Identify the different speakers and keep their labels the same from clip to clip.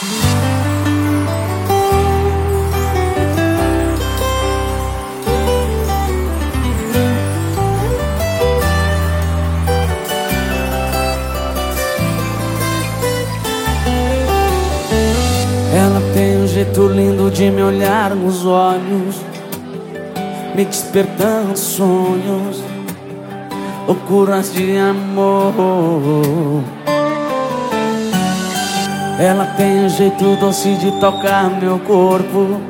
Speaker 1: Ela tem um jeito lindo de me olhar nos olhos, me despertando sonhos, loucuras de amor. Ela tem um jeito doce de tocar meu corpo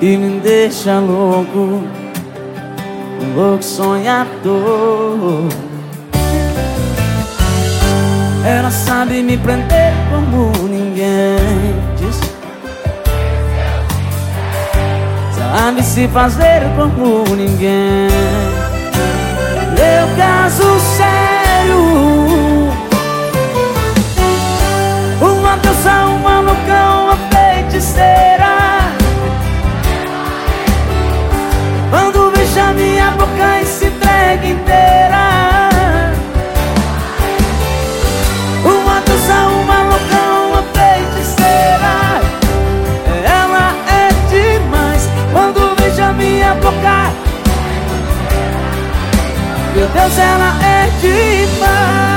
Speaker 1: e me deixa louco, louco sonhador. Ela sabe me prender como ninguém diz. Sabe se fazer como ninguém. Meu caso sério. E se entrega inteira. Uma deusa, uma louca, uma feiticeira. Ela é demais quando beija minha boca. Meu Deus, ela é demais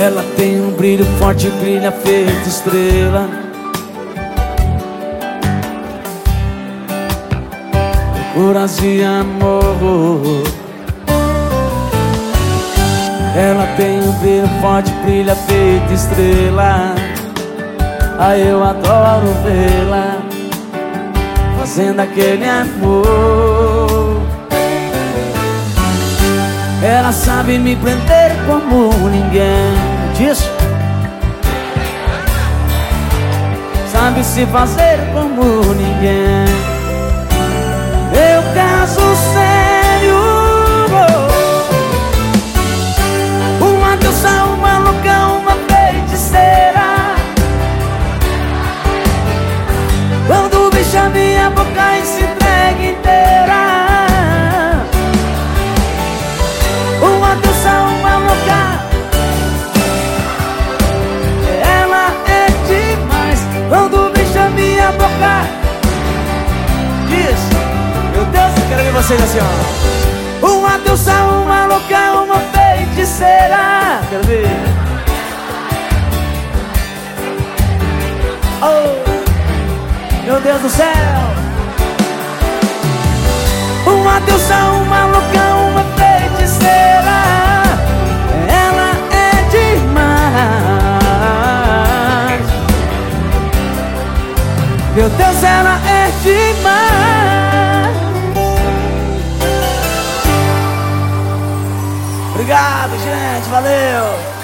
Speaker 1: Ela tem um brilho forte, brilha feito estrela. Curas de amor. Ela tem um brilho forte, brilha feito estrela. Aí eu adoro vê-la fazendo aquele amor. Ela sabe me prender como ninguém Diz Sabe se fazer como ninguém. Meu caso sério Uma deusa, uma louca, uma feiticeira. Quando beija minha boca e se vocês assim, ó. Uma deusa, uma louca, uma feiticeira. Quero ver. Oh Meu Deus do céu. Uma deusa, uma louca, uma feiticeira. Ela é demais. Meu Deus, ela é demais Obrigado, gente. Valeu.